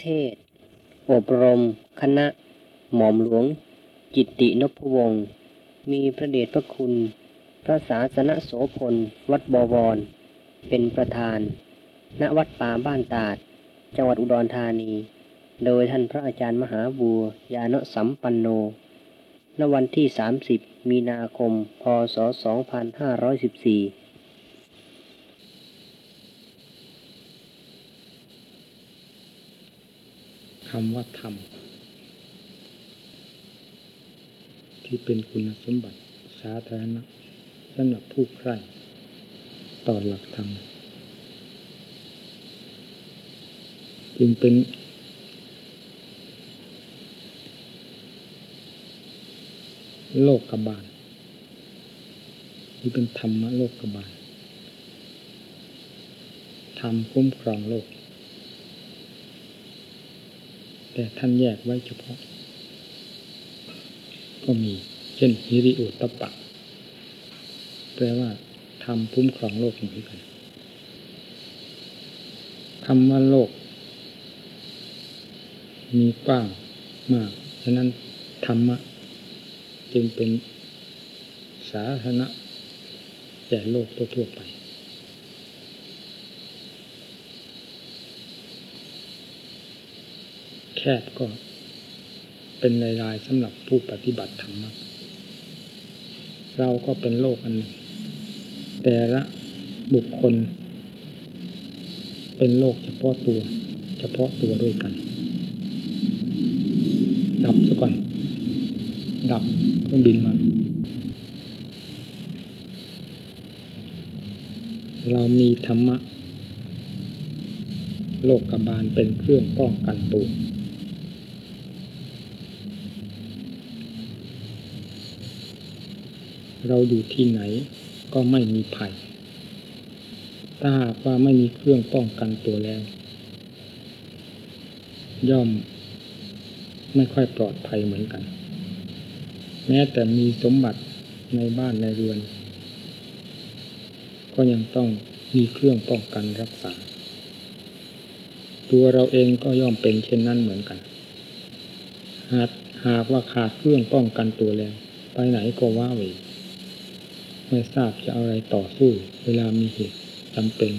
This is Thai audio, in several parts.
เทศ อบรม คณะ หม่อมหลวง จิตตินพวงศ์มีพระเดชพระคุณ พระศาสนโสพล วัดบวร เป็นประธาน ณวัดป่าบ้านตาด จังหวัดอุดรธานี โดยท่านพระอาจารย์มหาบัวยานสัมปันโน ณวันที่ 30 มีนาคม พศ 2514 คำว่าธรรม ที่เป็นคุณสมบัติสาธารณะสำหรับผู้ใคร่ต่อหลักธรรม จึงเป็น โลกกบาลที่เป็นธรรมะโลกกบาลธรรมคุ้มครองโลก แต่ท่านแยกไว้เฉพาะ ก็มี เช่นฮิริโอตปะแปลว่าทำพุ่มครองโลกเหมือนกันคำว่าโลก มีกว้างมาก ฉะนั้นธรรมะ จึงเป็นสาธารณะแก่โลกทั่วไปแค บก็ เป็นรายๆสำหรับผู้ปฏิบัติธรรมเราก็เป็นโลกอันหนึ่ง แต่ละบุคคล เป็นโลกเฉพาะตัว เฉพาะตัวด้วยกัน ดับซะก่อน ดับเครื่องบินมา เรามีธรรมะโลกกบาลเป็นเครื่องป้องกันตัว เราอยู่ที่ไหนก็ไม่มีภัย ถ้าหากว่าไม่มีเครื่องป้องกันตัวแล้ว ย่อมไม่ค่อยปลอดภัยเหมือนกัน แม้แต่มีสมบัติในบ้านในเรือน ก็ยังต้องมีเครื่องป้องกันรักษา ตัวเราเองก็ย่อมเป็นเช่นนั้นเหมือนกัน หากหากว่าขาดเครื่องป้องกันตัวแล้ว ไปไหนก็ว่าเว ไม่ทราบจะอะไรต่อสู้ เวลามีเหตุจำเป็น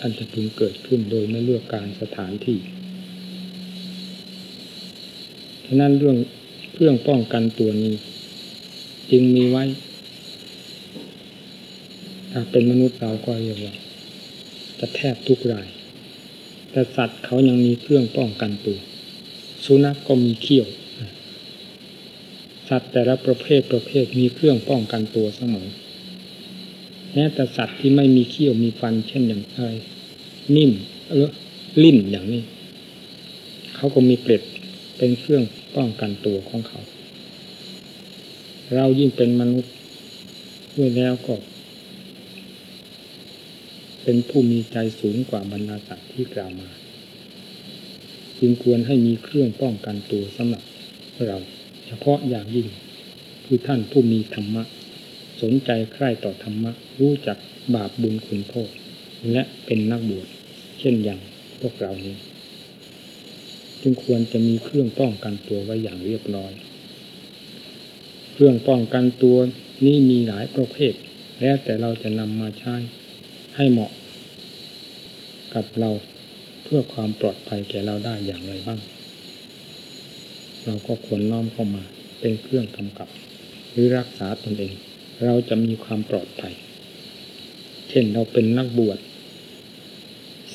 อันจะพึงเกิดขึ้นโดยไม่เลือกการสถานที่ฉะนั้นเรื่องเครื่องป้องกันตัวนี้ จึงมีไว้ถ้าเป็นมนุษย์เราก็เรียกว่าจะแทบทุกราย แต่สัตว์เขายังมีเครื่องป้องกันตัว สุนัขกก็มีเขี้ยว สัตว์แต่ละประเภทประเภทมีเครื่องป้องกันตัวเสมอแม้แต่สัตว์ที่ไม่มีเขี้ยวมีฟัน เช่นอย่างไรนิ่มเออลิ่นอย่างนี้ เขาก็มีเกล็ดเป็นเครื่องป้องกันตัวของเขา เรายิ่งเป็นมนุษย์ด้วยแล้วก็เป็นผู้มีใจสูงกว่าบรรดาสัตว์ที่กล่าวมา จึงควรให้มีเครื่องป้องกันตัวสำหรับเรา เฉพาะอย่างยิ่งคือท่านผู้มีธรรมะ สนใจใคร่ต่อธรรมะ รู้จักบาปบุญคุณโทษ และเป็นนักบวชเช่นอย่างพวกเรานี้ จึงควรจะมีเครื่องป้องกันตัวไว้อย่างเรียบร้อย เครื่องป้องกันตัวนี้มีหลายประเภท แล้วแต่เราจะนำมาใช้ให้เหมาะ กับเราเพื่อความปลอดภัยแก่เราได้อย่างไรบ้าง เราก็ควรน้อมเข้ามาเป็นเครื่องกำกับ หรือรักษาตนเอง เราจะมีความปลอดภัย เช่นเราเป็นนักบวช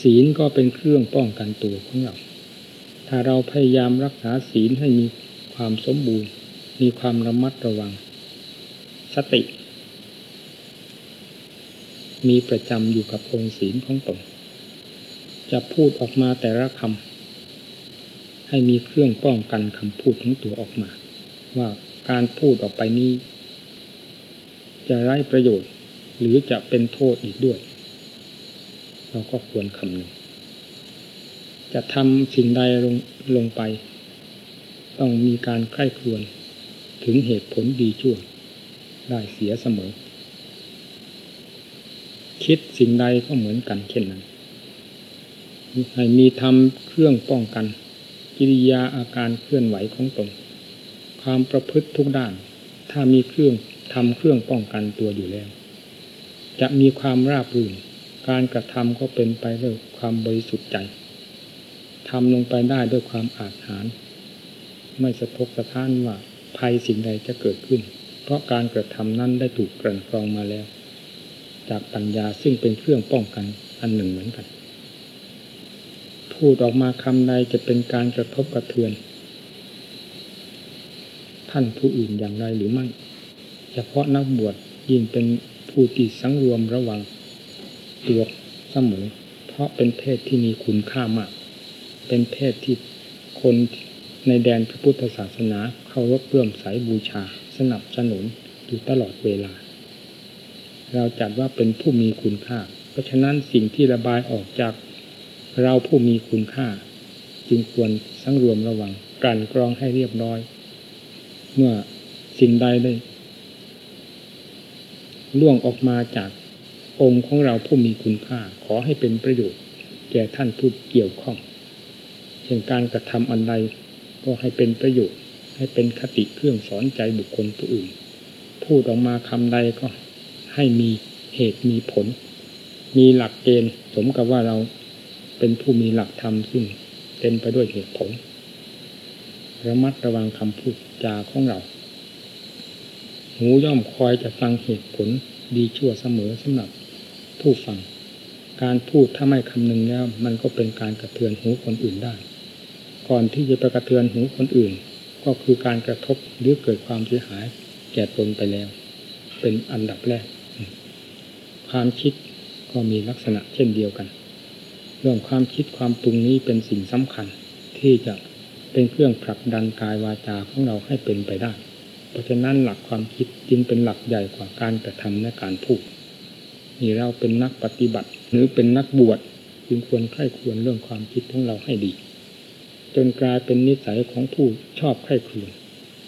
ศีลก็เป็นเครื่องป้องกันตัวของเรา ถ้าเราพยายามรักษาศีลให้มีความสมบูรณ์ มีความระมัดระวัง สติ มีประจำอยู่กับองค์ศีลของตนจะพูดออกมาแต่ละคำ ให้มีเครื่องป้องกันคำพูดของตัวออกมา ว่าการพูดออกไปนี้ จะไร้ประโยชน์ หรือจะเป็นโทษอีกด้วย เราก็ควรคำนึงจะทำสิ่งใดลงลงไป ต้องมีการใคร่ครวญถึงเหตุผลดีชั่ว ได้เสียเสมอ คิดสิ่งใดก็เหมือนกันเช่นนั้นให้มีทำเครื่องป้องกัน กิริยาอาการเคลื่อนไหวของตน ความประพฤติทุกด้าน ถ้ามีเครื่องทำเครื่องป้องกันตัวอยู่แล้ว จะมีความราบรื่น การกระทำก็เป็นไปด้วยความบริสุทธิ์ใจทำลงไปได้ด้วยความอาจหาร ไม่สะทกสะท้านว่าภัยสิ่งใดจะเกิดขึ้น เพราะการกระทำนั้นได้ถูกกลั่นกรองมาแล้ว จากปัญญาซึ่งเป็นเครื่องป้องกันอันหนึ่งเหมือนกัน พูดออกมาคำใดจะเป็นการกระทบกระเทือน ท่านผู้อื่นอย่างไรหรือไม่ เฉพาะนักบวชยิ่งเป็นผู้ที่สังรวมระวังตัวเสมอ เพราะเป็นเพศที่มีคุณค่ามาก เป็นเพศที่คนในแดนพระพุทธศาสนาเคารพเลื่อมใสบูชา สนับสนุนอยู่ตลอดเวลา เราจัดว่าเป็นผู้มีคุณค่า เพราะฉะนั้นสิ่งที่ระบายออกจาก เราผู้มีคุณค่า จึงควรสังรวมระวังการกรองให้เรียบร้อย เมื่อสิ่งใดได้ล่วงออกมาจากองค์ของเราผู้มีคุณค่า ขอให้เป็นประโยชน์ แก่ท่านผู้เกี่ยวข้องเช่นการกระทำอันใดก็ให้เป็นประโยชน์ ให้เป็นคติเครื่องสอนใจบุคคลผู้อื่น พูดออกมาคำใดก็ให้มีเหตุมีผล มีหลักเกณฑ์สมกับว่าเรา เป็นผู้มีหลักธรรมซึ่งเต็มไปด้วยเหตุผล ระมัดระวังคำพูดจาของเรา หูย่อมคอยจะฟังเหตุผลดีชั่วเสมอสำหรับผู้ฟัง การพูดถ้าไม่คำนึงแล้วมันก็เป็นการกระเทือนหูคนอื่นได้ ก่อนที่จะไปกระเทือนหูคนอื่น ก็คือการกระทบหรือเกิดความเสียหาย แก่ตนไปแล้ว เป็นอันดับแรก ความคิดก็มีลักษณะเช่นเดียวกัน เรื่องความคิดความปรุงนี้เป็นสิ่งสำคัญ ที่จะเป็นเครื่องผลักดันกายวาจาของเราให้เป็นไปได้ เพราะฉะนั้นหลักความคิดจึงเป็นหลักใหญ่กว่าการกระทำและการพูดนี่เราเป็นนักปฏิบัติ หรือเป็นนักบวชจึงควรใคร่ควรเรื่องความคิดของเราให้ดี จนกลายเป็นนิสัยของผู้ชอบไข้ครวญ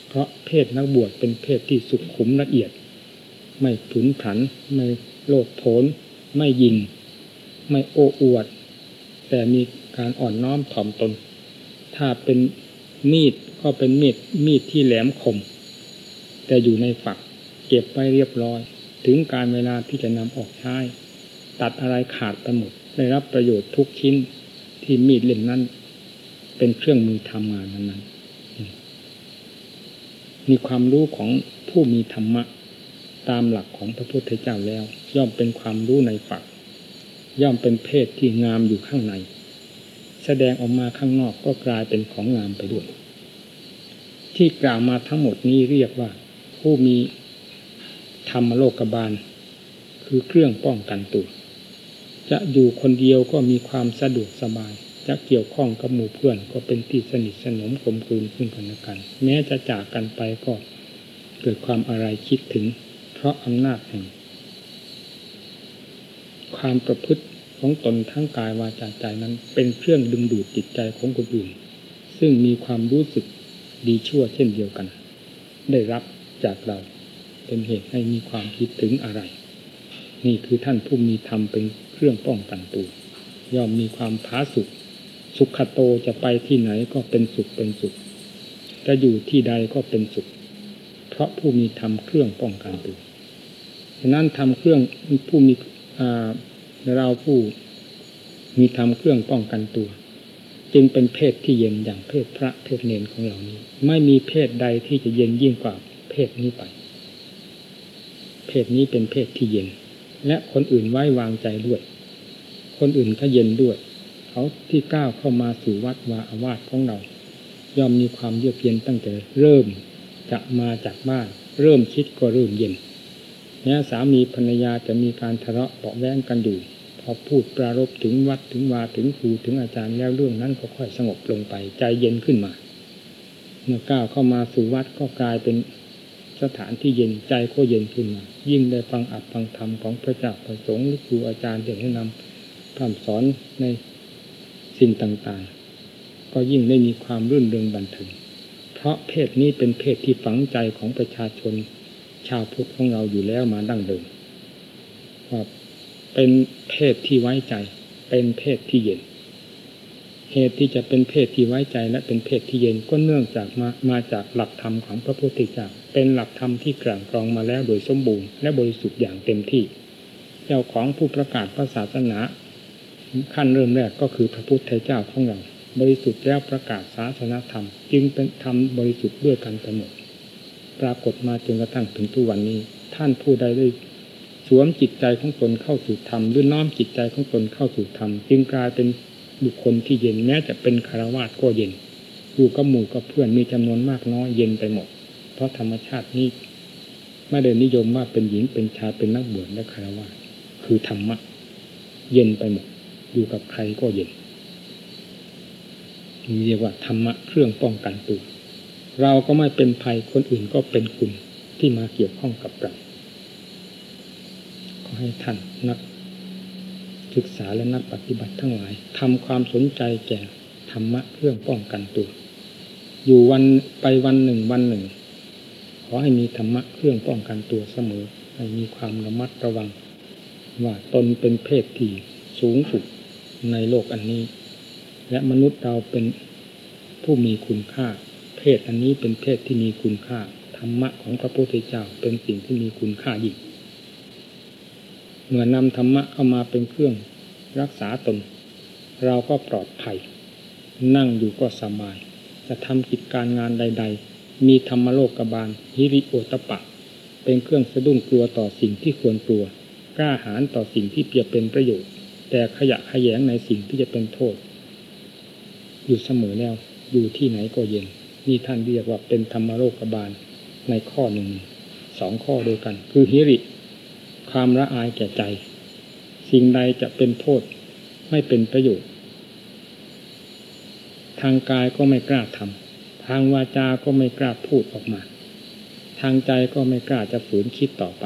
เพราะเพศนักบวชเป็นเพศที่สุขุมละเอียด ไม่ผุนผัน ไม่โลดโผนไม่ยิง ไม่โอ้อวด แต่มีการอ่อนน้อมถ่อมตน ถ้าเป็นมีดก็เป็นมีดมีดที่แหลมคม แต่อยู่ในฝัก เก็บไว้เรียบร้อย ถึงการเวลาที่จะนำออกใช้ ตัดอะไรขาดไปหมดได้รับประโยชน์ทุกชิ้นที่มีดเล่มนั้น เป็นเครื่องมือทำงานนั้น มีความรู้ของผู้มีธรรมะ ตามหลักของพระพุทธเจ้าแล้ว ย่อมเป็นความรู้ในฝัก ย่อมเป็นเพศที่งามอยู่ข้างใน แสดงออกมาข้างนอกก็กลายเป็นของงามไปด้วย ที่กล่าวมาทั้งหมดนี้เรียกว่า ผู้มีธรรมโลกบาล คือเครื่องป้องกันตัวจะอยู่คนเดียวก็มีความสะดวกสบาย จะเกี่ยวข้องกับหมู่เพื่อน ก็เป็นที่สนิทสนมกลมกลืนซึ่งกันและกัน แม้จะจากกันไปก็เกิดความอะไรคิดถึง เพราะอำนาจแห่ง ความประพฤติของตนทั้งกายวาจาใจนั้น เป็นเครื่องดึงดูดจิตใจของคนอื่น ซึ่งมีความรู้สึกดีชั่วเช่นเดียวกัน ได้รับจากเราเป็นเหตุให้มีความคิดถึงอะไร นี่คือท่านผู้มีธรรมเป็นเครื่องป้องกันตัวย่อมมีความผาสุกสุขโตจะไปที่ไหนก็เป็นสุขเป็นสุข จะอยู่ที่ใดก็เป็นสุข เพราะผู้มีทำเครื่องป้องกันตัวฉะนั้นทำเครื่องผู้มี เราผู้มีทำเครื่องป้องกันตัว จึงเป็นเพศที่เย็นอย่างเพศพระเพศเนนของเรานี้ ไม่มีเพศใดที่จะเย็นยิ่งกว่าเพศนี้ไป เพศนี้เป็นเพศที่เย็น และคนอื่นไว้วางใจด้วย คนอื่นก็เย็นด้วย เขาที่ก้าวเข้ามาสู่วัดวาอาวาสของเรา ย่อมมีความเยือกเย็นตั้งแต่เริ่มจะมาจากบ้าน เริ่มคิดก็เริ่มเย็นแม้สามีภรรยาจะมีการทะเลาะเบาแวงกันอยู่ พอพูดปรารบถึงวัดถึงวาถึงครูถึงอาจารย์แล้วเรื่องนั้นก็ค่อยสงบลงไปใจเย็นขึ้นมา เมื่อก้าวเข้ามาสู่วัดก็กลายเป็นสถานที่เย็นใจก็เย็นขึ้นมา ยิ่งได้ฟังอัดฟังธรรมของพระเจ้าพระสงฆ์หรือครูอาจารย์เด่แนะนำคำสอนในสิ่งต่างๆ ก็ยิ่งได้มีความรื่นเริงบันเทิงเพราะเพศนี้เป็นเพศที่ฝังใจของประชาชน ชาวพุทธของเราอยู่แล้วมาดั้งเดิมว่า เป็นเพศที่ไว้ใจ เป็นเพศที่เย็น เหตุที่จะเป็นเพศที่ไว้ใจและเป็นเพศที่เย็นก็เนื่องจากมามาจากหลักธรรมของพระพุทธเจ้าเป็นหลักธรรมที่กลั่นกรองมาแล้วโดยสมบูรณ์และบริสุทธิ์อย่างเต็มที่เจ้าของผู้ประกาศพระศาสนา ขั้นเริ่มแรกก็คือพระพุทธเจ้าของเราบริสุทธิ์แล้วประกาศศาสนาธรรม จึงเป็นธรรมบริสุทธิ์ด้วยกันไปหมดปรากฏมาจนกระทั่งถึงทุกวันนี้ ท่านผู้ใดได้ สวมจิตใจของตนเข้าสู่ธรรมหรือน้อมจิตใจของตนเข้าสู่ธรรมจึงกลายเป็นบุคคลที่เย็นแม้จะเป็นคารวาสก็เย็นอยู่กับหมู่กับเพื่อนมีจำนวนมากน้อยเย็นไปหมด เพราะธรรมชาตินี้ไม่ได้นิยมว่าเป็นหญิงเป็นชายเป็นนักบวชและคารวะคือธรรมะ เย็นไปหมดอยู่กับใครก็เย็นเรียกว่าธรรมะเครื่องป้องกันตัวเราก็ไม่เป็นภัยคนอื่นก็เป็นคุณที่มาเกี่ยวข้องกับเรา ให้ท่านนักศึกษาและนักปฏิบัติทั้งหลายทำความสนใจแก่ธรรมะเครื่องป้องกันตัว อยู่วันไปวันหนึ่งวันหนึ่ง ขอให้มีธรรมะเครื่องป้องกันตัวเสมอ ให้มีความระมัดระวัง ว่าตนเป็นเพศที่สูงสุดในโลกอันนี้ และมนุษย์เราเป็นผู้มีคุณค่า เพศอันนี้เป็นเพศที่มีคุณค่าธรรมะของพระพุทธเจ้าเป็นสิ่งที่มีคุณค่ายิ่ง เมื่อนำธรรมะเข้ามาเป็นเครื่องรักษาตน เราก็ปลอดภัย นั่งอยู่ก็สบาย จะทำกิจการงานใด ๆ มีธรรมโลกบาลฮิริโอตปะ เป็นเครื่องสะดุ้งกลัวต่อสิ่งที่ควรกลัว กล้าหาญต่อสิ่งที่เปียเป็นประโยชน์ แต่ขยะขยงในสิ่งที่จะเป็นโทษ อยู่เสมอแล้วอยู่ที่ไหนก็เย็นนี่ท่านเรียกว่าเป็นธรรมโลกบาลในข้อหนึ่งสองข้อโดยกัน คือฮิริ ความละอายแก่ใจ สิ่งใดจะเป็นโทษไม่เป็นประโยชน์ ทางกายก็ไม่กล้าทำทางวาจาก็ไม่กล้าพูดออกมา ทางใจก็ไม่กล้าจะฝืนคิดต่อไป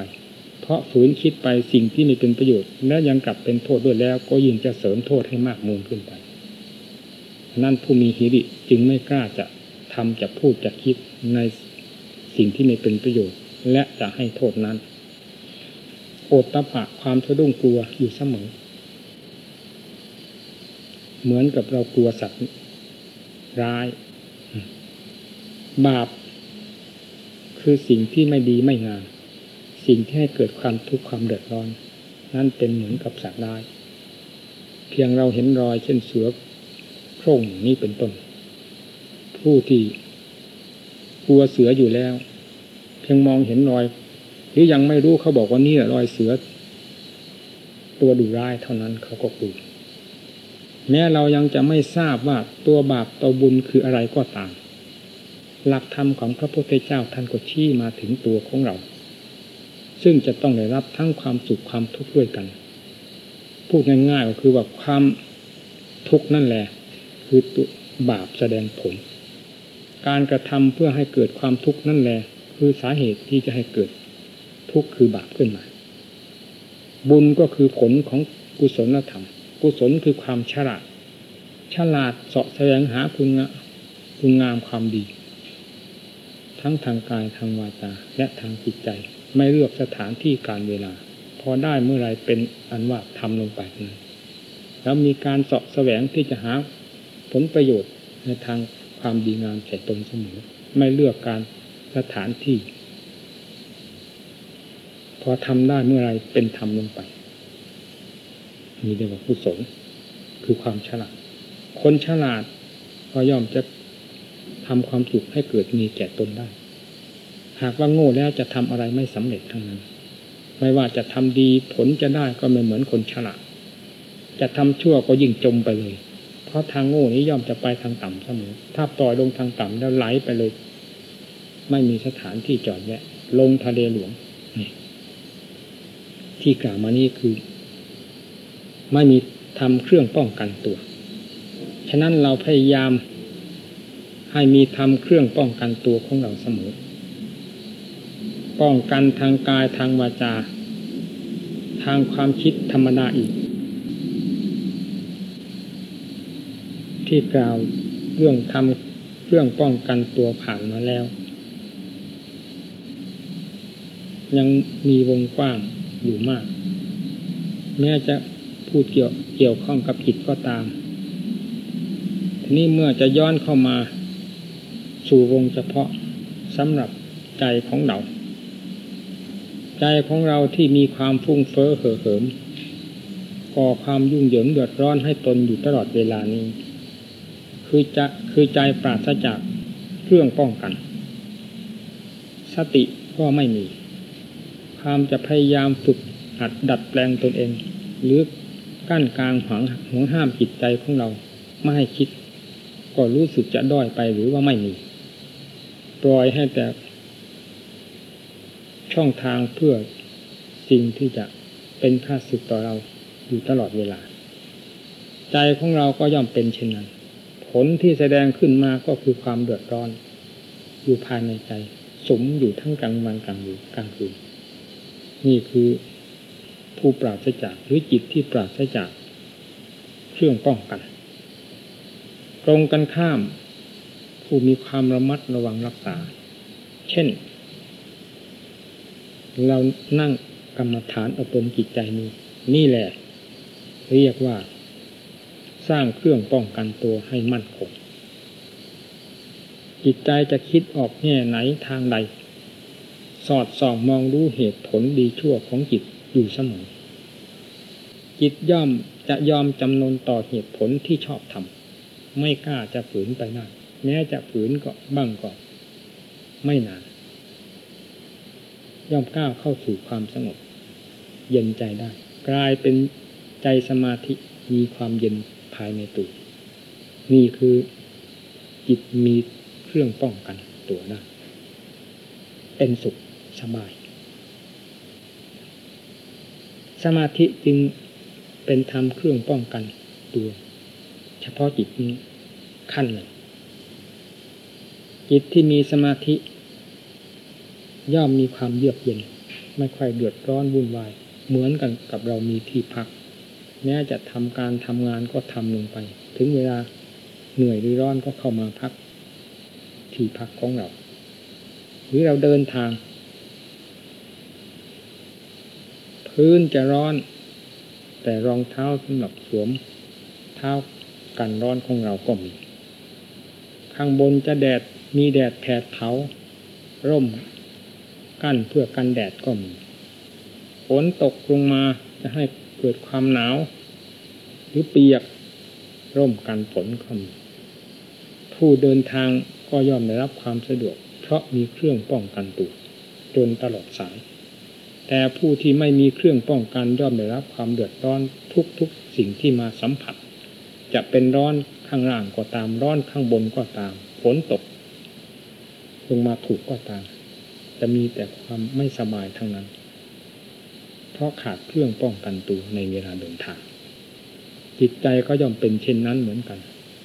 เพราะฝืนคิดไปสิ่งที่ไม่เป็นประโยชน์ และยังกลับเป็นโทษด้วยแล้ว ก็ยิ่งจะเสริมโทษให้มากมูลขึ้นไป นั่นผู้มีหิริจึงไม่กล้าจะทำจะพูดจะคิดในสิ่งที่ไม่เป็นประโยชน์ และจะให้โทษนั้น โอตตะปะความสะดุ้งกลัวอยู่เสมอ เหมือนกับเรากลัวสัตว์ร้าย บาป คือสิ่งที่ไม่ดีไม่งามสิ่งที่ให้เกิดความทุกข์ความเดือดร้อน นั่นเป็นเหมือนกับสัตว์ร้าย เพียงเราเห็นรอยเช่นเสือโคร่งนี้เป็นต้น ผู้ที่กลัวเสืออยู่แล้ว เพียงมองเห็นรอย รือยังไม่รู้เขาบอกว่านี่รอยเสือ ตัวดุร้ายเท่านั้นเขาก็กลัวแม้เรายังจะไม่ทราบว่าตัวบาปตัวบุญคืออะไรก็ตามหลักธรรมของพระพุทธเจ้าท่านก็ชี้มาถึงตัวของเรา ซึ่งจะต้องได้รับทั้งความสุขความทุกข์ด้วยกัน พูดง่ายๆก็คือว่าความทุกข์นั่นแหละ คือตัวบาปแสดงผล การกระทำเพื่อให้เกิดความทุกข์นั่นแหละ คือสาเหตุที่จะให้เกิด ทุกข์คือบาปขึ้นมา บุญก็คือผลของกุศลธรรม กุศลคือความฉลาด ฉลาดเสาะแสวงหาคุณงคุณงามความดี ทั้งทางกายทางวาจาและทางจิตใจ ไม่เลือกสถานที่การเวลา พอได้เมื่อไรเป็นอันว่าทำลงไปนั้นแล้วมีการเสาะแสวงที่จะหาผลประโยชน์ในทางความดีงามแก่ตนเสมอ ไม่เลือกการสถานที่ อทำได้เมื่อไรเป็นธรรมลงไปมีเรียกว่ากุศลคือความฉลาด คนฉลาดก็ย่อมจะทำความสุขให้เกิดมีแก่ตนได้ หากว่าโง่แล้วจะทำอะไรไม่สำเร็จทั้งนั้น ไม่ว่าจะทำดีผลจะได้ก็ไม่เหมือนคนฉลาด จะทำชั่วก็ยิ่งจมไปเลย เพราะทางโง่นี้ย่อมจะไปทางต่ำเสมอ ถ้าปล่อยลงทางต่ำแล้วไหลไปเลย ไม่มีสถานที่จอดแวะลงทะเลหลวง ที่กล่าวมานี้คือ ไม่มีทำเครื่องป้องกันตัว ฉะนั้นเราพยายามให้มีทำเครื่องป้องกันตัวของเราเสมอ ป้องกันทางกายทางวาจา ทางความคิดธรรมดาอีก ที่กล่าวเรื่องทำเครื่องป้องกันตัวผ่านมาแล้ว ยังมีวงกว้าง อยู่มาก แม้จะพูดเกี่ยวเกี่ยวข้องกับจิตก็ตาม ทีนี่เมื่อจะย้อนเข้ามา สู่วงเฉพาะสำหรับใจของเรา ใจของเราที่มีความฟุ้งเฟ้อเห่อเหิมก่อความยุ่งเหยิงเดือดร้อนให้ตนอยู่ตลอดเวลานี้ คือจะคือใจปราศจากเครื่องป้องกัน สติก็ไม่มี ความจะพยายามฝึกหัดดัดแปลงตนเอง หรือกั้นกลางหังหัวห้ามจิตใจของเราไม่ให้คิด ก็รู้สึกจะด้อยไปหรือว่าไม่มี ปล่อยให้แต่ ช่องทางเพื่อสิ่งที่จะเป็นค่าสึกต่อเราอยู่ตลอดเวลา ใจของเราก็ย่อมเป็นเช่นนั้น ผลที่แสดงขึ้นมาก็คือความเดือดร้อน อยู่ภายในใจ สมอยู่ทั้งกลางวันกลางคืนกลางคืน นี่คือผู้ปราศจากหรือจิตที่ปราศจากเครื่องป้องกัน ตรงกันข้าม ผู้มีความระมัดระวังรักษา เช่น เรานั่งกรรมฐานอบรมจิตใจนี้ นี่แหละ เรียกว่า สร้างเครื่องป้องกันตัวให้มั่นคงจิตใจจะคิดออกแง่ไหนทางใด สอดส่องมองรู้เหตุผลดีชั่วของจิตอยู่เสมอ จิตย่อมจะยอมจำนนต่อเหตุผลที่ชอบทำไม่กล้าจะฝืนไปนั่นแม้จะฝืนก็บ้างก็ไม่นาน ย่อมก้าวเข้าสู่ความสงบ เย็นใจได้ กลายเป็นใจสมาธิมีความเย็นภายในตัวนี่คือจิตมีเครื่องป้องกันตัวได้เป็นสุข สบาย สมาธิจึงเป็นธรรมเครื่องป้องกันตัว เฉพาะจิตนี้ขั้นหนึ่งจิตที่มีสมาธิ ย่อมมีความเยือกเย็น ไม่ค่อยเดือดร้อนวุ่นวายเหมือนกันกับเรามีที่พัก แม้จะทำการทำงานก็ทำลงไป ถึงเวลาเหนื่อยหรือร้อนก็เข้ามาพัก ที่พักของเรา หรือเราเดินทาง พื้นจะร้อน แต่รองเท้าสำหรับสวม เท้ากันร้อนของเราก็มี ข้างบนจะแดดมีแดดแผดเผาร่มกั้นเพื่อกันแดดก็มีฝนตกลงมาจะให้เกิดความหนาว หรือเปียกร่มกันฝนก็มีผู้เดินทางก็ย่อมได้รับความสะดวก เพราะมีเครื่องป้องกันตัวจนตลอดสาย แต่ผู้ที่ไม่มีเครื่องป้องกันย่อมได้รับความเดือดร้อนทุกๆสิ่งที่มาสัมผัส จะเป็นร้อนข้างล่างก็ตามร้อนข้างบนก็ตามฝนตก ลงมาถูกก็ตาม จะมีแต่ความไม่สบายทั้งนั้น เพราะขาดเครื่องป้องกันตัวในเวลาเดินทาง จิตใจก็ย่อมเป็นเช่นนั้นเหมือนกัน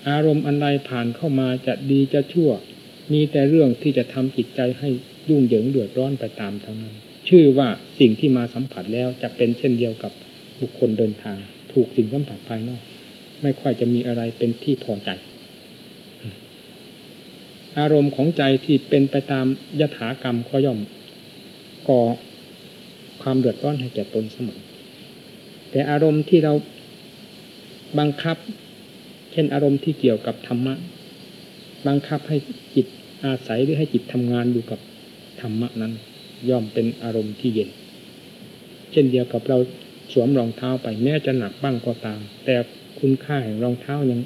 อารมณ์อันใดผ่านเข้ามาจะดีจะชั่ว มีแต่เรื่องที่จะทำจิตใจให้ยุ่งเหยิงเดือดร้อนไปตามทั้งนั้น ชื่อว่าสิ่งที่มาสัมผัสแล้วจะเป็นเช่นเดียวกับบุคคลเดินทาง ถูกสิ่งสัมผัสภายนอก ไม่ค่อยจะมีอะไรเป็นที่พอใจ อารมณ์ของใจที่เป็นไปตามยถากรรมก็ย่อมก่อความเดือดร้อนให้แก่ตนเสมอแต่อารมณ์ที่เราบังคับ เช่นอารมณ์ที่เกี่ยวกับธรรมะ บังคับให้จิตอาศัยหรือให้จิตทำงานอยู่กับธรรมะนั้น ย่อมเป็นอารมณ์ที่เย็น เช่นเดียวกับเราสวมรองเท้าไปแม้จะหนักบ้างก็ตาม แต่คุณค่าแห่งรองเท้ายัง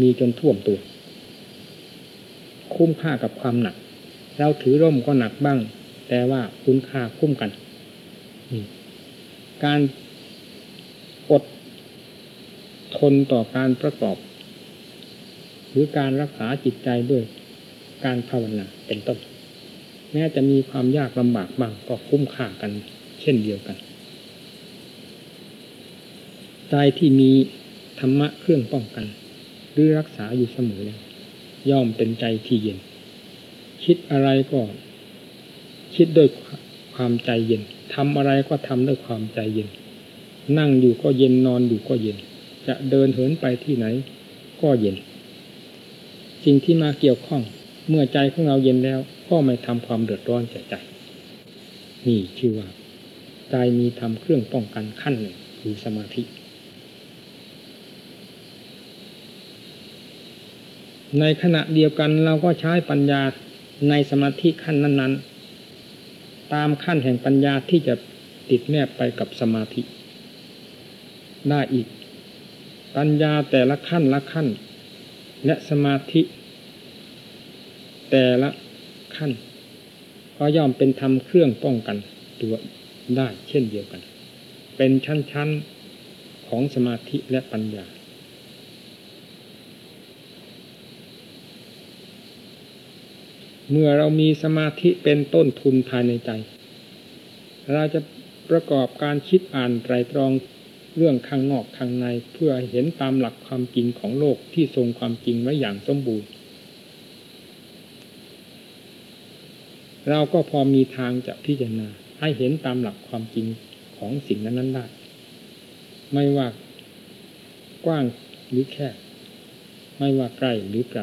มีจนท่วมตัว คุ้มค่ากับความหนัก เราถือร่มก็หนักบ้าง แต่ว่าคุณค่าคุ้มกัน การอดทนต่อการประกอบ หรือการรักษาจิตใจด้วยการภาวนาเป็นต้น แม้จะมีความยากลำบากบ้างก็คุ้มค่ากันเช่นเดียวกัน ใจที่มีธรรมะเครื่องป้องกัน หรือรักษาอยู่เสมอแล้วย่อมเป็นใจที่เย็น คิดอะไรก็คิดด้วยความใจเย็นทำอะไรก็ทำด้วยความใจเย็น นั่งอยู่ก็เย็นนอนอยู่ก็เย็น จะเดินเหินไปที่ไหน ก็เย็นสิ่งที่มาเกี่ยวข้องเมื่อใจของเราเย็นแล้ว ก็ไม่ทำความเดือดร้อนแก่ใจ นี่ชื่อว่าใจมีทำเครื่องป้องกันขั้นหนึ่งคือสมาธิ ในขณะเดียวกันเราก็ใช้ปัญญาในสมาธิขั้นนั้น ๆ ตามขั้นแห่งปัญญาที่จะติดแนบไปกับสมาธิได้อีก ปัญญาแต่ละขั้นละขั้น และสมาธิ แต่ละ ขั้นก็ย่อมเป็นธรรมเครื่องป้องกันตัวได้เช่นเดียวกัน เป็นชั้นๆของสมาธิและปัญญา เมื่อเรามีสมาธิเป็นต้นทุนภายในใจ เราจะประกอบการคิดอ่านไตรตรองเรื่องข้างนอกข้างในเพื่อเห็นตามหลักความจริงของโลกที่ทรงความจริงไว้อย่างสมบูรณ์ เราก็พอมีทางจะพิจารณา ให้เห็นตามหลักความจริงของสิ่งนั้นนั้นได้ ไม่ว่ากว้างหรือแคบ ไม่ว่าใกล้หรือไกล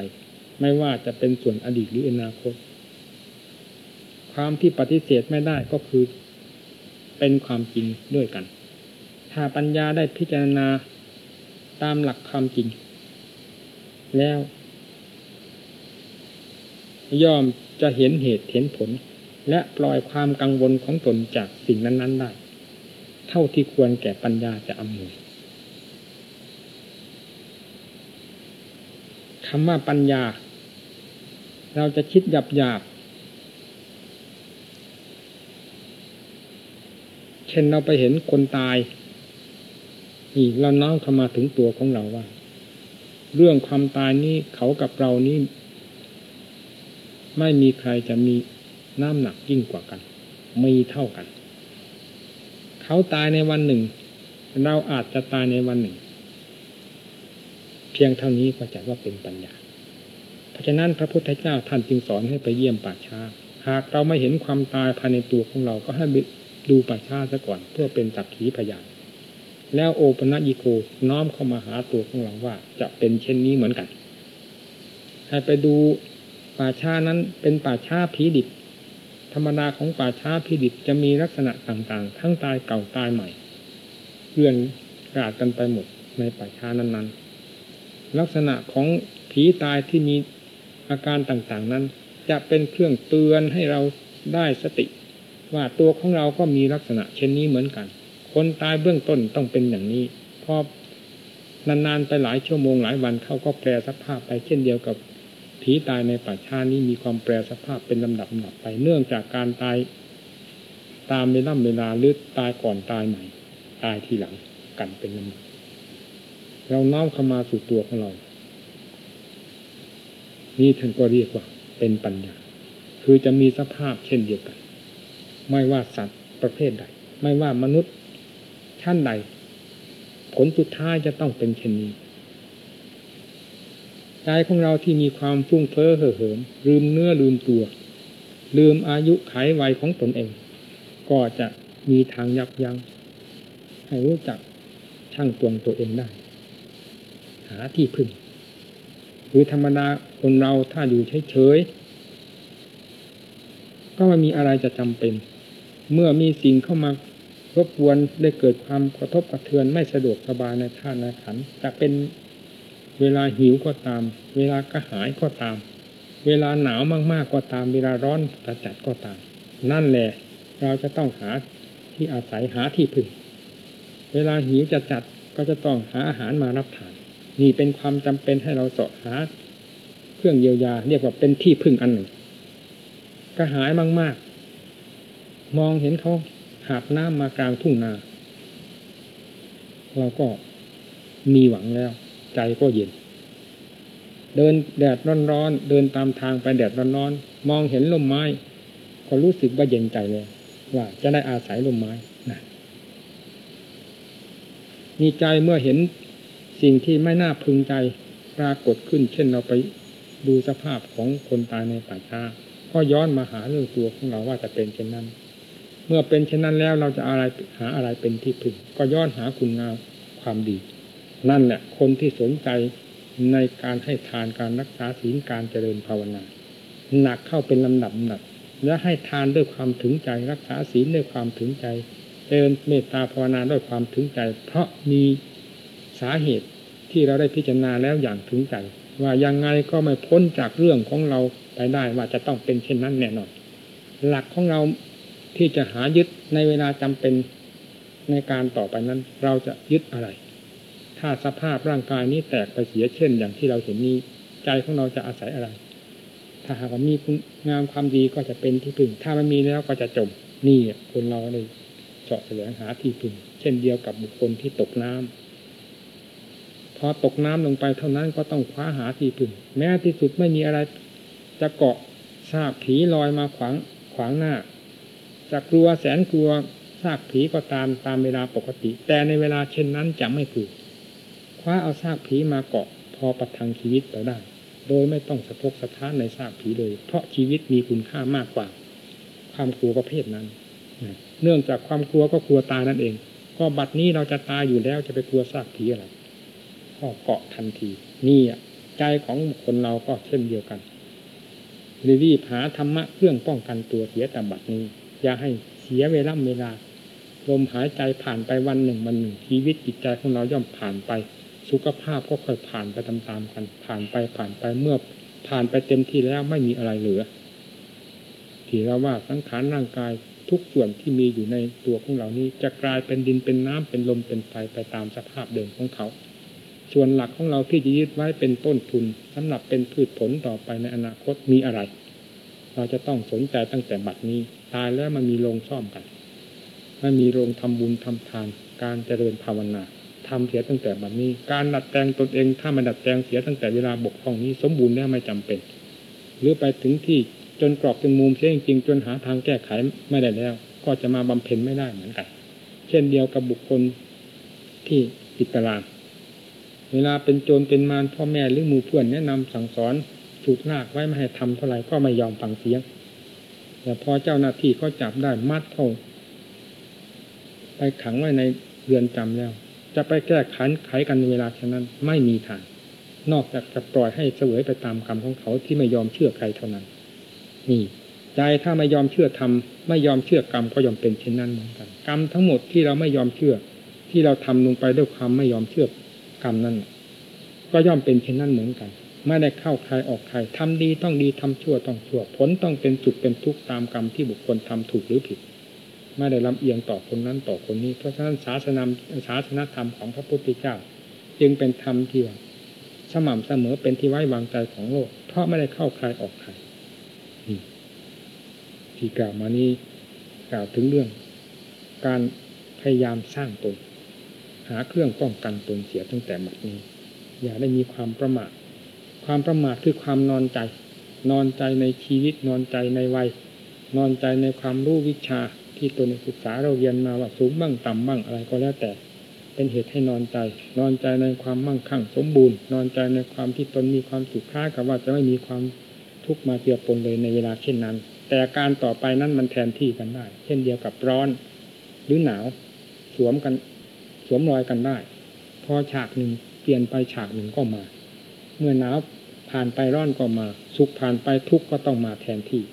ไม่ว่าจะเป็นส่วนอดีตหรืออนาคต ความที่ปฏิเสธไม่ได้ก็คือ เป็นความจริงด้วยกัน ถ้าปัญญาได้พิจารณาตามหลักความจริง แล้ว ย่อม จะเห็นเหตุเห็นผล และปล่อยความกังวลของตนจากสิ่งนั้น ๆ ได้ เท่าที่ควรแก่ปัญญาจะอำนวยคำว่าปัญญา เราจะคิดหยาบหยาบเช่นเราไปเห็นคนตายนี่เราน้อมเข้ามาถึงตัวของเราว่า เรื่องความตายนี้เขากับเรานี้ ไม่มีใครจะมีน้ำหนักยิ่งกว่ากัน มีเท่ากัน เขาตายในวันหนึ่ง เราอาจจะตายในวันหนึ่ง เพียงเท่านี้ก็จะว่าเป็นปัญญา เพราะฉะนั้นพระพุทธเจ้าท่านจึงสอนให้ไปเยี่ยมป่าช้า หากเราไม่เห็นความตายภายในตัวของเราก็ให้ดูป่าช้าซะก่อน เพื่อเป็นสักขีพยานแล้วโอปนัญิโกน้อมเข้ามาหาตัวของเราว่า จะเป็นเช่นนี้เหมือนกันให้ไปดู ป่าช้านั้นเป็นป่าช้าผีดิบ ธรรมดาของป่าช้าผีดิบจะมีลักษณะต่างๆ ทั้งตายเก่าตายใหม่เลื่อนกาดกันไปหมดในป่าช้านั้นๆ ลักษณะของผีตายที่มีอาการต่างๆนั้น จะเป็นเครื่องเตือนให้เราได้สติ ว่าตัวของเราก็มีลักษณะเช่นนี้เหมือนกัน คนตายเบื้องต้นต้องเป็นอย่างนี้พอนานๆไปหลายชั่วโมงหลายวันเขาก็แปรสภาพไปเช่นเดียวกับ ผีตายในป่าชานี้มีความแปรสภาพเป็นลำดับลำดับไปเนื่องจากการตายตามเวลาเวลาหรือตายก่อนตายใหม่ ตายทีหลังกันเป็นลำดับเราน้อมเข้ามาสู่ตัวของเรา นี่ท่านก็เรียกว่า เป็นปัญญา คือจะมีสภาพเช่นเดียวกัน ไม่ว่าสัตว์ประเภทใด ไม่ว่ามนุษย์ชั้นใด ผลสุดท้ายจะต้องเป็นเช่นนี้ ใจของเราที่มีความฟุ้งเฟ้อเห่อเหิมลืมเนื้อลืมตัว ลืมอายุไขวัยของตนเอง ก็จะมีทางยับยัง้งให้รู้จักช่างตวงตัวเองได้ หาที่พึ่งคือธรรมดาคนเราถ้าอยู่เฉยๆก็ไม่มีอะไรจะจำเป็น เมื่อมีสิ่งเข้ามารบกวนได้เกิดความกระทบกระเทือนไม่สะดวกสบายในท่าในขันจะเป็น เวลาหิวก็ตาม เวลากระหายก็ตาม เวลาหนาวมาก ๆก็ตาม เวลาร้อนประจัดก็ตาม นั่นแหละ เราจะต้องหาที่อาศัยหาที่พึ่ง เวลาหิวจะจัดก็จะต้องหาอาหารมารับทาน นี่เป็นความจำเป็นให้เราเสาะหา เครื่องเยียวยา เรียกว่าเป็นที่พึ่งอันหนึ่งกระหายมาก ๆ มองเห็นเขาหาบน้ำมากลางทุ่งนา เราก็มีหวังแล้ว ใจก็เย็น เดินแดดร้อนๆเดินตามทางไปแดดร้อนๆมองเห็นลมไม้ ก็รู้สึกว่าเย็นใจเลยว่าจะได้อาศัยลมไม้นะมีใจเมื่อเห็นสิ่งที่ไม่น่าพึงใจปรากฏขึ้น เช่นเราไปดูสภาพของคนตายในป่าช้าก็ย้อนมาหาเรื่องตัวของเราว่าจะเป็นเช่นนั้น เมื่อเป็นเช่นนั้นแล้วเราจะอะไรหาอะไรเป็นที่พึ่ง ก็ย้อนหาคุณงามความดี นั่นแหละคนที่สนใจในการให้ทานการรักษาศีลการเจริญภาวนา หนักเข้าเป็นลำดับหนัก และให้ทานด้วยความถึงใจรักษาศีลด้วยความถึงใจเจริญเมตตาภาวนาด้วยความถึงใจ เพราะมีสาเหตุที่เราได้พิจารณาแล้วอย่างถึงใจ ว่ายังไงก็ไม่พ้นจากเรื่องของเราไปได้ว่าจะต้องเป็นเช่นนั้นแน่นอน หลักของเราที่จะหายึดในเวลาจำเป็นในการต่อไปนั้น เราจะยึดอะไร ถ้าสภาพร่างกายนี้แตกไปเสียเช่น อย่างที่เราเห็นนี้ใจของเราจะอาศัยอะไร ถ้าหากว่ามีงามความดีก็จะเป็นที่พึ่ง ถ้าไม่มีแล้วก็จะจมนี่คนเราเลยเจาะแสวงหาที่พึ่ง เช่นเดียวกับบุคคลที่ตกน้ำพอตกน้ำลงไปเท่านั้นก็ต้องคว้าหาที่พึ่ง แม้ที่สุดไม่มีอะไร จะเกาะซากผีลอยมาขวางขวางหน้าจะกลัวแสนกลัวซากผีก็ตามตามเวลาปกติ แต่ในเวลาเช่นนั้นจะไม่กลัว ว้าเอาซากผีมาเกาะพอประทังชีวิตเราได้ โดยไม่ต้องสะทกสะท้านในซากผีเลย เพราะชีวิตมีคุณค่ามากกว่า ความกลัวประเภทนั้น เนื่องจากความกลัวก็กลัวตายนั่นเอง ก็บัดนี้เราจะตายอยู่แล้วจะไปกลัวซากผีอะไรก็เกาะทันที นี่ใจของคนเราก็เช่นเดียวกันรีบหาธรรมะเครื่องป้องกันตัวเสียแต่บัดนี้ อย่าให้เสียเวลาเวลาลมหายใจผ่านไปวันหนึ่งวันหนึ่งชีวิตจิตใจของเราย่อมผ่านไป สุขภาพก็ค่อยผ่านไปตามๆกัน ผ่านไปผ่านไปเมื่อผ่านไปเต็มที่แล้วไม่มีอะไรเหลือที่เราว่าสังขารร่างกายทุกส่วนที่มีอยู่ในตัวของเรานี้จะกลายเป็นดินเป็นน้ำเป็นลมเป็นไฟไปตามสภาพเดิมของเขา ส่วนหลักของเราที่จะยึดไว้เป็นต้นทุนสำหรับเป็นพืชผลต่อไปในอนาคตมีอะไร เราจะต้องสนใจตั้งแต่บัดนี้ ตายแล้วมันมีโรงซ่อมกันมันมีโรงทำบุญทำทานการเจริญภาวนา ทำเสียตั้งแต่บัดนี้ การดัดแปลงตนเองถ้ามันดัดแปลงเสียตั้งแต่เวลาบกพร่องนี้ สมบูรณ์แล้วไม่จำเป็น หรือไปถึงที่จนกรอบจนมุมเสียจริงๆจนหาทางแก้ไขไม่ได้แล้ว ก็จะมาบำเพ็ญไม่ได้เหมือนกัน เช่นเดียวกับบุคคลที่ติดตาราง เวลาเป็นโจรเป็นมารพ่อแม่หรือหมู่เพื่อนแนะนำสั่งสอนถูกลากไว้ไม่ให้ทำเท่าไหร่ก็ไม่ยอมฟังเสียงแต่พอเจ้าหน้าที่เขาจับได้มัดเข้าไปขังไว้ในเรือนจำแล้ว จะไปแก้ขันไขกันในเวลาเช่นนั้นไม่มีทาง นอกจากจะปล่อยให้เสวยไปตามกรรมของเขาที่ไม่ยอมเชื่อใครเท่านั้น นี่ใจถ้าไม่ยอมเชื่อทำไม่ยอมเชื่อกรรมก็ยอมเป็นเช่นนั้นเหมือนกัน กรรมทั้งหมดที่เราไม่ยอมเชื่อ ที่เราทำลงไปด้วยความไม่ยอมเชื่อกรรมนั้นก็ย่อมเป็นเช่นนั้นเหมือนกันไม่ได้เข้าใครออกใครทำดีต้องดีทำชั่วต้องชั่วผลต้องเป็นสุขเป็นทุกข์ตามกรรมที่บุคคลทำถูกหรือผิด ไม่ได้ลำเอียงต่อคนนั้นต่อคนนี้ เพราะฉะนั้นศาสนาศาสนาธรรมของพระพุทธเจ้า จึงเป็นธรรมที่สม่ำเสมอเป็นที่ไว้วางใจของโลก เพราะไม่ได้เข้าใครออกใครที่กล่าวมานี้กล่าวถึงเรื่อง การพยายามสร้างตน หาเครื่องป้องกันตนเสียตั้งแต่บัดนี้ อย่าได้มีความประมาทความประมาทคือความนอนใจ นอนใจในชีวิตนอนใจในวัย นอนใจในความรู้วิชา ที่ตนศึกษาเราเรียนมาว่าสูงบ้างต่ำบ้างอะไรก็แล้วแต่ เป็นเหตุให้นอนใจ นอนใจในความมั่งคั่งสมบูรณ์ นอนใจในความที่ตนมีความสุขคล้ากับว่าจะไม่มีความทุกข์มาเกี่ยวปนเลยในเวลาเช่นนั้น แต่การต่อไปนั้นมันแทนที่กันได้ เช่นเดียวกับร้อนหรือหนาว สวมกันสวมรอยกันได้ พอฉากหนึ่งเปลี่ยนไปฉากหนึ่งก็มา เมื่อหนาวผ่านไปร้อนก็มา สุขผ่านไปทุกข์ก็ต้องมาแทนที่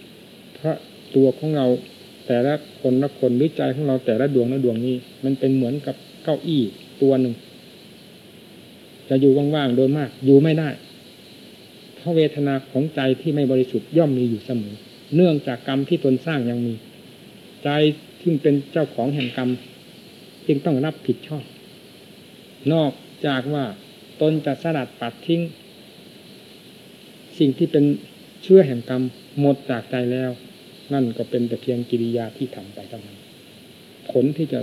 เพราะตัวของเรา แต่ละคนละคนหรือใจของเราแต่ละดวงละดวงนี้ มันเป็นเหมือนกับเก้าอี้ตัวหนึ่ง จะอยู่ว่างๆโดยมาก อยู่ไม่ได้ เพราะเวทนาของใจที่ไม่บริสุทธิ์ย่อมมีอยู่เสมอ เนื่องจากกรรมที่ตนสร้างยังมี ใจที่เป็นเจ้าของแห่งกรรม จึงต้องรับผิดชอบ นอกจากว่าตนจะสลัดปัดทิ้ง สิ่งที่เป็นเชื่อแห่งกรรมหมดจากใจแล้ว นั่นก็เป็นแต่เพียงกิริยาที่ทำไปเท่านั้น ผลที่จะ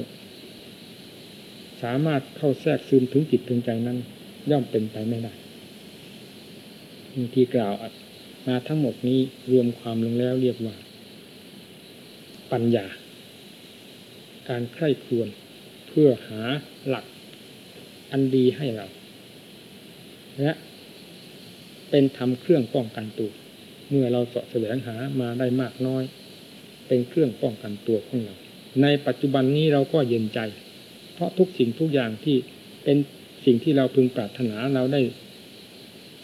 สามารถเข้าแทรกซึมถึงจิตถึงใจนั้น ย่อมเป็นไปไม่ได้ที่กล่าวมาทั้งหมดนี้รวมความลงแล้วเรียกว่า ปัญญา การใคร่ครวญเพื่อหาหลักอันดีให้เรา และเป็นทำเครื่องป้องกันตัว เมื่อเราเสาะแสวงหามาได้มากน้อย เป็นเครื่องป้องกันตัวของเรา ในปัจจุบันนี้เราก็เย็นใจ เพราะทุกสิ่งทุกอย่างที่เป็นสิ่งที่เราพึงปรารถนาเราได้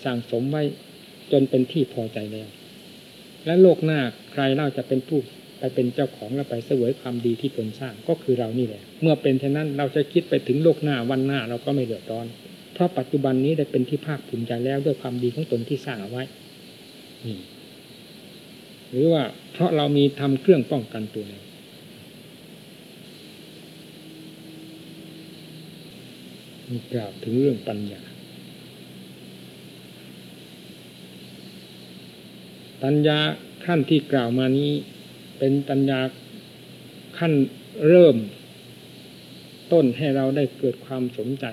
สั่งสมไว้จนเป็นที่พอใจแล้ว และโลกหน้าใครเล่าจะเป็นผู้ไปเป็นเจ้าของและไปเสวยความดีที่ตนสร้างก็คือเรานี่แหละ เมื่อเป็นเช่นนั้นเราจะคิดไปถึงโลกหน้าวันหน้าเราก็ไม่เดือดร้อน เพราะปัจจุบันนี้ได้เป็นที่ภาคภูมิใจแล้วด้วยความดีของตนที่สร้างเอาไว้ นี่ หรือว่าเพราะเรามีทำเครื่องป้องกันตัวแล้วมีกล่าวถึงเรื่องปัญญา ปัญญาขั้นที่กล่าวมานี้ เป็นปัญญาขั้นเริ่ม ต้นให้เราได้เกิดความสนใจ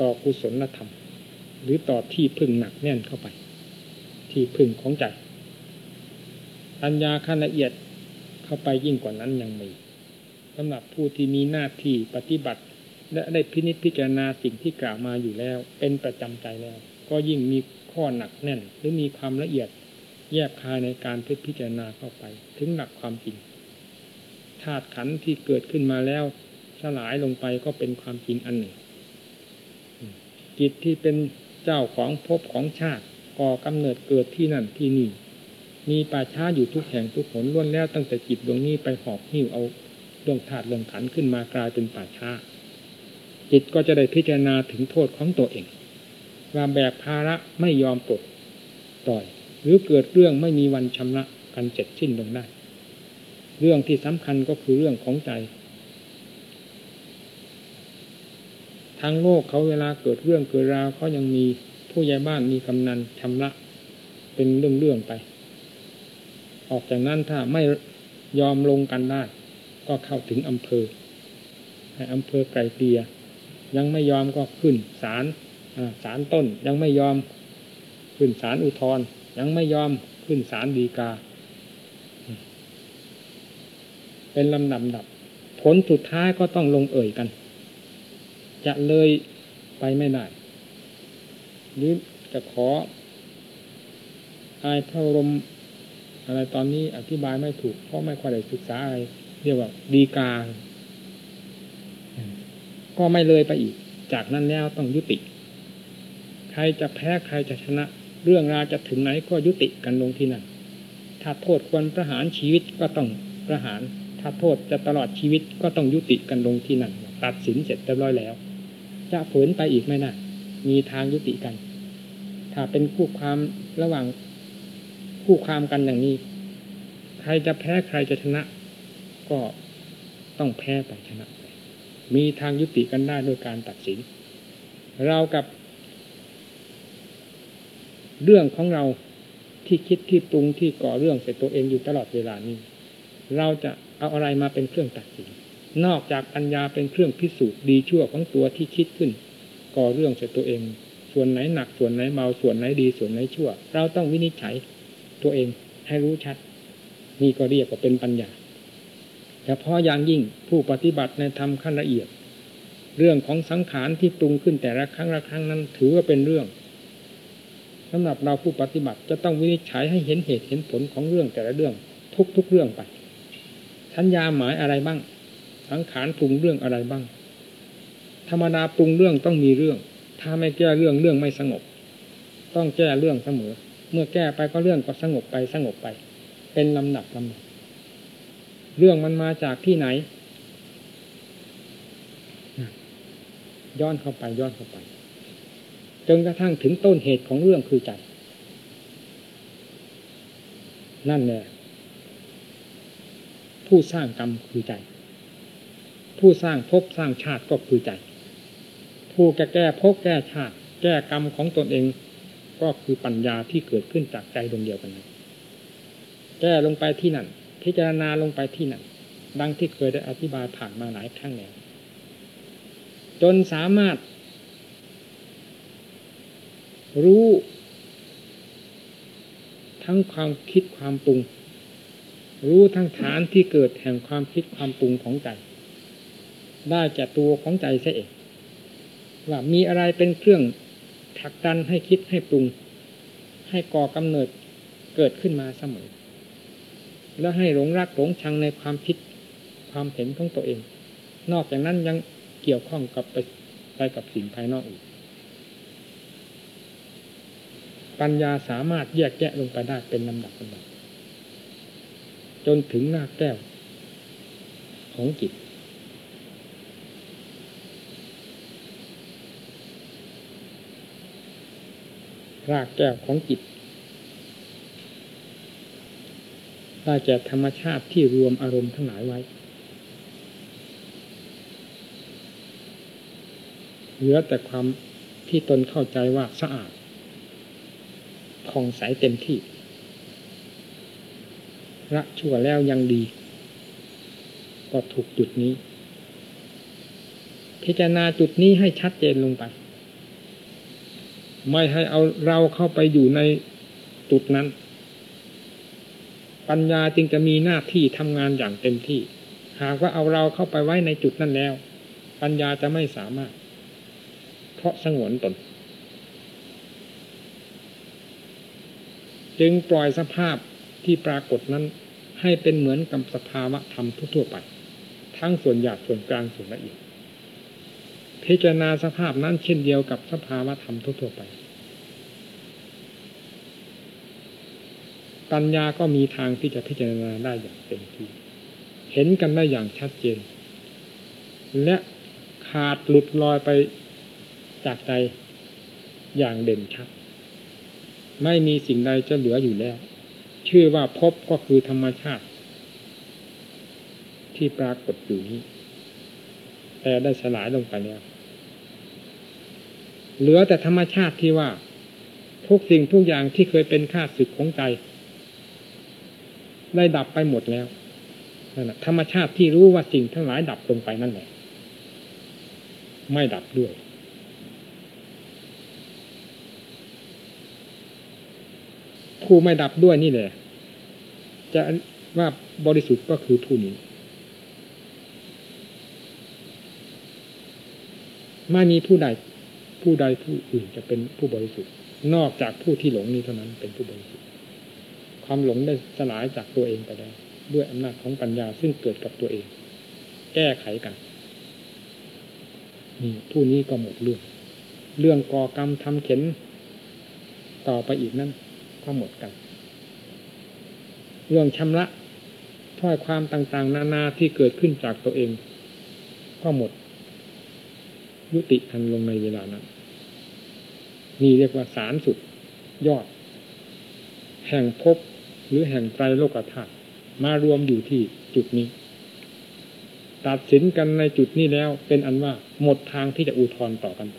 ต่อกุศลธรรม หรือต่อที่พึ่งหนักแน่นเข้าไป ที่พึ่งของใจปัญญาขั้นละเอียดเข้าไปยิ่งกว่านั้นยังมีสำหรับผู้ที่มีหน้าที่ปฏิบัติ และได้พินิจพิจารณาสิ่งที่กล่าวมาอยู่แล้ว เป็นประจำใจแล้ว ก็ยิ่งมีข้อหนักแน่น หรือมีความละเอียดแยบคายในการพิจารณาเข้าไป ถึงหลักความจริงธาตุขันธ์ที่เกิดขึ้นมาแล้วสลายลงไปก็เป็นความจริงอันหนึ่งจิตที่เป็นเจ้าของภพของชาติ ก่อกำเนิดเกิดที่นั่นที่นี่ มีป่าช้าอยู่ทุกแห่งทุกหนล้วนแล้วตั้งแต่จิตดวงนี้ไปหอบหิ้วเอาเรื่องธาตุเรื่องขันขึ้นมากลายเป็นป่าช้า จิตก็จะได้พิจารณาถึงโทษของตัวเองว่าแบกภาระไม่ยอมปลดปล่อย หรือเกิดเรื่องไม่มีวันชำระกันเจ็ดสิ้นลงได้ เรื่องที่สำคัญก็คือเรื่องของใจทางโลกเขาเวลาเกิดเรื่องเกิดราวเขายังมี ผู้ใหญ่บ้านมีกำนันชำระเป็นเรื่องๆไป ออกจากนั้นถ้าไม่ยอมลงกันได้ ก็เข้าถึงอำเภอ ให้อำเภอไกลเกลีย ยังไม่ยอมก็ขึ้นศาลศาลต้นยังไม่ยอมขึ้นศาลอุทธรยังไม่ยอมขึ้นศาลฎีกา เป็นลำดับดับ ผลสุดท้ายก็ต้องลงเอ่ยกัน จะเลยไปไม่ได้ หรือจะขออายพระรมอะไรตอนนี้อธิบายไม่ถูก เพราะไม่ค่อยได้ศึกษาอะไรเรียกว่าดีกา ก็ไม่เลยไปอีก จากนั้นแล้วต้องยุติ ใครจะแพ้ใครจะชนะ เรื่องราวจะถึงไหนก็ยุติกันลงที่นั่นถ้าโทษควรประหารชีวิตก็ต้องประหาร ถ้าโทษจะตลอดชีวิตก็ต้องยุติกันลงที่นั่นตัดสินเสร็จเรียบร้อยแล้ว จะฝืนไปอีกไม่ได้ มีทางยุติกัน ถ้าเป็นคู่ความระหว่างคู่ความกันอย่างนี้ ใครจะแพ้ใครจะชนะ ก็ต้องแพ้ไปชนะไปมีทางยุติกันได้ด้วยการตัดสิน เรากับ เรื่องของเราที่คิดที่ปรุงที่ก่อเรื่องใส่ตัวเองอยู่ตลอดเวลานี้ เราจะเอาอะไรมาเป็นเครื่องตัดสิน นอกจากปัญญาเป็นเครื่องพิสูจน์ดีชั่วของตัวที่คิดขึ้น ก่อเรื่องใส่ตัวเอง ส่วนไหนหนักส่วนไหนเมาส่วนไหนดีส่วนไหนชั่ว เราต้องวินิจฉัยตัวเองให้รู้ชัด นี่ก็เรียกว่าเป็นปัญญาเฉพาะอย่างยิ่งผู้ปฏิบัติในธรรมขั้นละเอียด เรื่องของสังขารที่ปรุงขึ้นแต่ละครั้งละครั้งนั้น ถือว่าเป็นเรื่องสำหรับเราผู้ปฏิบัติจะต้องวินิจฉัยให้เห็นเหตุเห็นผลของเรื่องแต่ละเรื่อง ทุกทุกเรื่องไปสัญญาหมายอะไรบ้าง สังขารปรุงเรื่องอะไรบ้าง ธรรมดาปรุงเรื่องต้องมีเรื่อง ถ้าไม่แก้เรื่องเรื่องไม่สงบ ต้องแก้เรื่องเสมอ เมื่อแก้ไปก็เรื่องก็สงบไปสงบไป เป็นลำดับลำดับเรื่องมันมาจากที่ไหน ย้อนเข้าไปย้อนเข้าไป จนกระทั่งถึงต้นเหตุของเรื่องคือใจ นั่นแหละผู้สร้างกรรมคือใจ ผู้สร้างภพสร้างชาติก็คือใจ ผู้จะแก้ภพแก้ชาติแก้กรรมของตนเอง ก็คือปัญญาที่เกิดขึ้นจากใจดวงเดียวกันนั้นแก้ลงไปที่นั่น พิจารณาลงไปที่นั่น ดังที่เคยได้อธิบายผ่านมาหลายครั้งแล้วจนสามารถ รู้ ทั้งความคิดความปรุง รู้ทั้งฐานที่เกิดแห่งความคิดความปรุงของใจ ได้จากตัวของใจซะเอง ว่ามีอะไรเป็นเครื่องผลักดันให้คิดให้ปรุง ให้ก่อกำเนิดเกิดขึ้นมาเสมอ แล้วให้หลงรักหลงชังในความคิดความเห็นของตัวเอง นอกจากนั้นยังเกี่ยวข้องกับไปไปกับสิ่งภายนอกอีก ปัญญาสามารถแยกแยะลงไปได้เป็นลำดับลำดับจนถึงหน้าแก้วของจิต รากแก้วของจิตได้แก่ธรรมชาติที่รวมอารมณ์ทั้งหลายไว้ เหลือแต่ความที่ตนเข้าใจว่าสะอาดผ่องใสเต็มที่ละชั่วแล้วยังดี ก็ถูกจุดนี้ พิจารณาจุดนี้ให้ชัดเจนลงไป ไม่ให้เอาเราเข้าไปอยู่ในจุดนั้น ปัญญาจึงจะมีหน้าที่ทำงานอย่างเต็มที่ หากว่าเอาเราเข้าไปไว้ในจุดนั้นแล้ว ปัญญาจะไม่สามารถ เพราะสงวนตน จึงปล่อยสภาพที่ปรากฏนั้น ให้เป็นเหมือนกับสภาวะธรรมทั่วไป ทั้งส่วนหยาบส่วนกลางส่วนละเอียด พิจารณาสภาพนั้นเช่นเดียวกับสภาวะธรรมทั่วไป ปัญญาก็มีทางที่จะพิจารณาได้อย่างเต็มที่ เห็นกันได้อย่างชัดเจน และขาดหลุดลอยไปจากใจอย่างเด่นชัด ไม่มีสิ่งใดจะเหลืออยู่แล้ว ชื่อว่าพบก็คือธรรมชาติ ที่ปรากฏอยู่นี้แต่ได้สลายลงไปแล้ว เหลือแต่ธรรมชาติที่ว่า ทุกสิ่งทุกอย่างที่เคยเป็นข้าศึกของใจ ได้ดับไปหมดแล้วนั่นแหะธรรมชาติที่รู้ว่าสิ่งทั้งหลายดับลงไปนั่นแหละไม่ดับด้วย ผู้ไม่ดับด้วยนี่แหละ จะว่าบริสุทธิ์ก็คือผู้นี้ไม่มีผู้ใด ผู้ใดผู้อื่นจะเป็นผู้บริสุทธิ์ นอกจากผู้ที่หลงนี้เท่านั้นเป็นผู้บริสุทธิ์ ความหลงได้สลายจากตัวเองไปแล้วด้วยอำนาจของปัญญาซึ่งเกิดกับตัวเอง แก้ไขกันนี่ผู้นี้ก็หมดเรื่อง เรื่องก่อกรรมทำเข็นต่อไปอีกนั่นก็หมดกัน เรื่องชำระถ้อยความต่างๆ นานาที่เกิดขึ้นจากตัวเอง ก็หมด ยุติทันลงในเวลานั้น นี่เรียกว่าสารสุดยอด แห่งภพหรือแห่งไตรโลกธาตุมารวมอยู่ที่จุดนี้ ตัดสินกันในจุดนี้แล้ว เป็นอันว่าหมดทางที่จะอุทธรต่อกันไป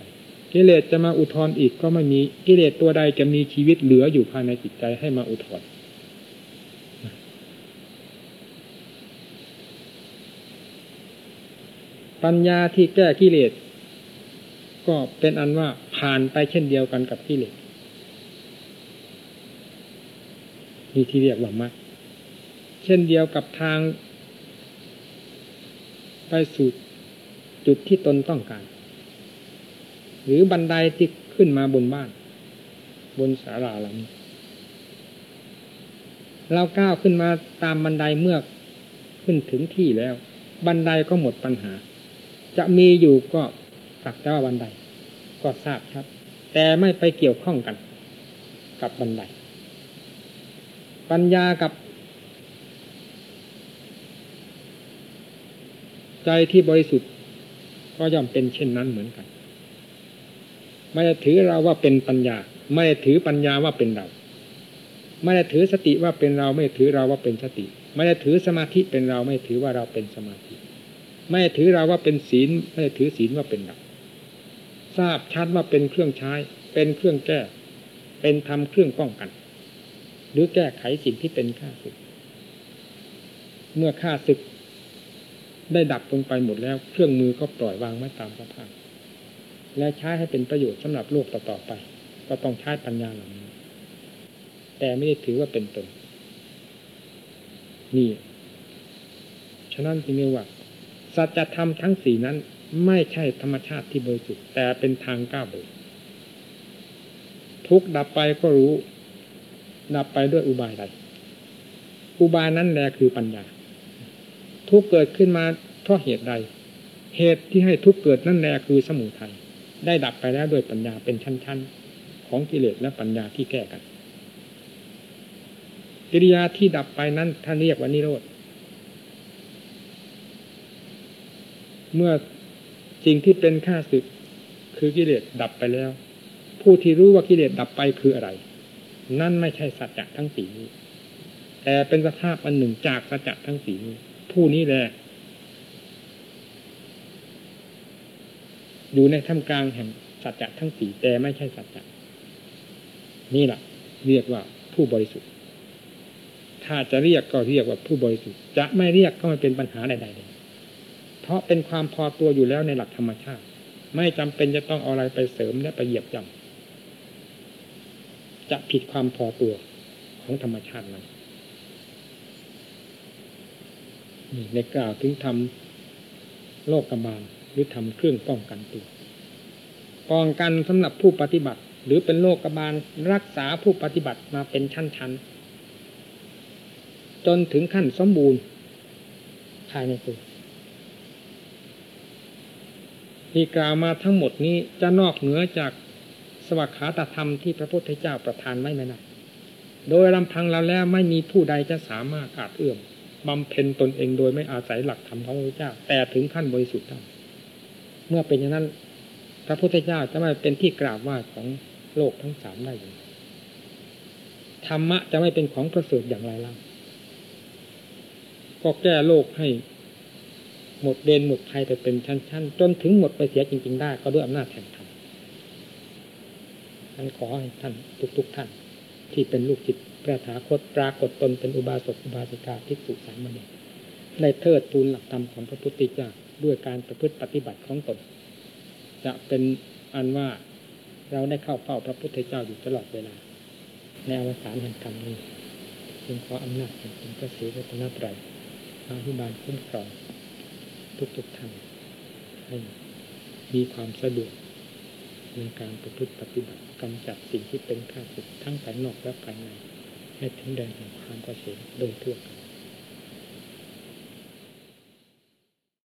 กิเลสจะมาอุทธรอีกก็ไม่มีกิเลสตัวใดจะมีชีวิตเหลืออยู่ภายในจิตใจให้มาอุทธรปัญญาที่แก้กิเลสก็เป็นอันว่า ผ่านไปเช่นเดียวกันกับกิเลสนี่ที่เรียกว่ามรรคเช่นเดียวกับทาง ไปสู่จุดที่ตนต้องการ หรือบันไดที่ขึ้นมาบนบ้าน บนศาลาหลังเราก้าวขึ้นมาตามบันไดเมื่อขึ้นถึงที่แล้ว บันไดก็หมดปัญหา จะมีอยู่ก็สักแต่ว่าบันได ก็ทราบครับ แต่ไม่ไปเกี่ยวข้องกัน กับบันไดปัญญากับ ใจที่บริสุทธิ์ ก็ย่อมเป็นเช่นนั้นเหมือนกัน ไม่ได้ถือเราว่าเป็นปัญญา ไม่ได้ถือปัญญาว่าเป็นเรา ไม่ได้ถือสติว่าเป็นเรา ไม่ถือเราว่าเป็นสติ ไม่ได้ถือสมาธิเป็นเรา ไม่ถือว่าเราเป็นสมาธิ ไม่ถือเราว่าเป็นศีล ไม่ถือศีลว่าเป็นหลัก ทราบชัดว่าเป็นเครื่องใช้ เป็นเครื่องแก้ เป็นทำเครื่องป้องกัน หรือแก้ไขสิ่งที่เป็นข้าศึก เมื่อข้าศึก ได้ดับลงไปหมดแล้ว เครื่องมือก็ปล่อยวางไว้ตามสภาพและใช้ให้เป็นประโยชน์สำหรับโลกต่อๆไป ก็ต้องใช้ปัญญาเหล่านี้ แต่ไม่ได้ถือว่าเป็นตนนี่ ฉะนั้นจึงเรียกว่าสัจธรรมทั้งสี่นั้น ไม่ใช่ธรรมชาติที่บริสุทธิ์แต่เป็นทางก้าวไปทุกดับไปก็รู้ ดับไปด้วยอุบายใดอุบายนั้นแหละคือปัญญา ทุกเกิดขึ้นมาเพราะเหตุใด เหตุที่ให้ทุกเกิดนั่นแหละคือสมุทัยได้ดับไปแล้วด้วยปัญญาเป็นชั้น ๆ ของกิเลสและปัญญาที่แก้กันกิริยาที่ดับไปนั้นท่านเรียกว่านิโรธเมื่อ สิ่งที่เป็นข้าศึกคือกิเลสดับไปแล้วผผู้ที่รู้ว่ากิเลสดับไปคืออะไร นั่นไม่ใช่สัจจะทั้งสี่นี้ แต่เป็นสภาพอันหนึ่งจากสัจจะทั้งสี่นี้ ผู้นี้แหละอยู่ในท่ามกลางแห่งสัจจะทั้งสี่แต่ไม่ใช่สัจจะนี่แหละเรียกว่าผู้บริสุทธิ์ ถ้าจะเรียกก็เรียกว่าผู้บริสุทธิ์ จะไม่เรียกก็ไม่เป็นปัญหาใดๆเลย เพราะเป็นความพอตัวอยู่แล้วในหลักธรรมชาติ ไม่จำเป็นจะต้องเอาอะไรไปเสริมและไปเหยียบย่ำจะผิดความพอตัวของธรรมชาตินั้นนี่ในกล่าวถึงทำโลกกบาลหรือทำเครื่องป้องกันตัวป้องกันสำหรับผู้ปฏิบัติ หรือเป็นโลกกบาลรักษาผู้ปฏิบัติมาเป็นชั้นๆจนถึงขั้นสมบูรณ์ภายในตัว ที่กล่าวมาทั้งหมดนี้จะนอกเหนือจากสวัสขาตธรรมที่พระพุทธเจ้าประทานไว้ไม่ได้โดยลำพังเราแล้วไม่มีผู้ใดจะสามารถอาจเอื้อมบำเพ็ญตนเองโดยไม่อาศัยหลักธรรมของพระเจ้า แต่ถึงขั้นบริสุทธิ์ได้เมื่อเป็นอย่างนั้น พระพุทธเจ้าจะไม่เป็นที่กราบว่าของโลกทั้งสามได้อย่างธรรมะจะไม่เป็นของประเสริฐอย่างไรล่ะก็แก้โลกให้ หมดเดนหมดภัยไปเป็นชั้นๆ จนถึงหมดไปเสียจริง ๆ ได้ ก็ด้วยอำนาจแห่งธรรมท่านขอให้ท่านทุกๆท่าน ที่เป็นลูกจิตพระถาคตปรากฏตนเป็นอุบาสกอุบาสิกาที่สุสามเณรได้เทิดทูนหลักธรรมของพระพุทธเจ้าด้วยการประพฤติปฏิบัติของตน จะเป็นอันว่าเราได้เข้าเฝ้าพระพุทธเจ้าอยู่ตลอดเวลา ในอวสานแห่งธรรมนี้จึงขออำนาจแห่งคุณพระศรีรัตนตรัยอาภิบาลคุ้มครอง ทุกๆท่านให้มีความสะดวกในการประพฤติปฏิบัติกำจัดสิ่งที่เป็นข้าศึกทั้งภายนอกและภายใน ให้ถึงแดนแห่งความเกษมโดยทั่วกัน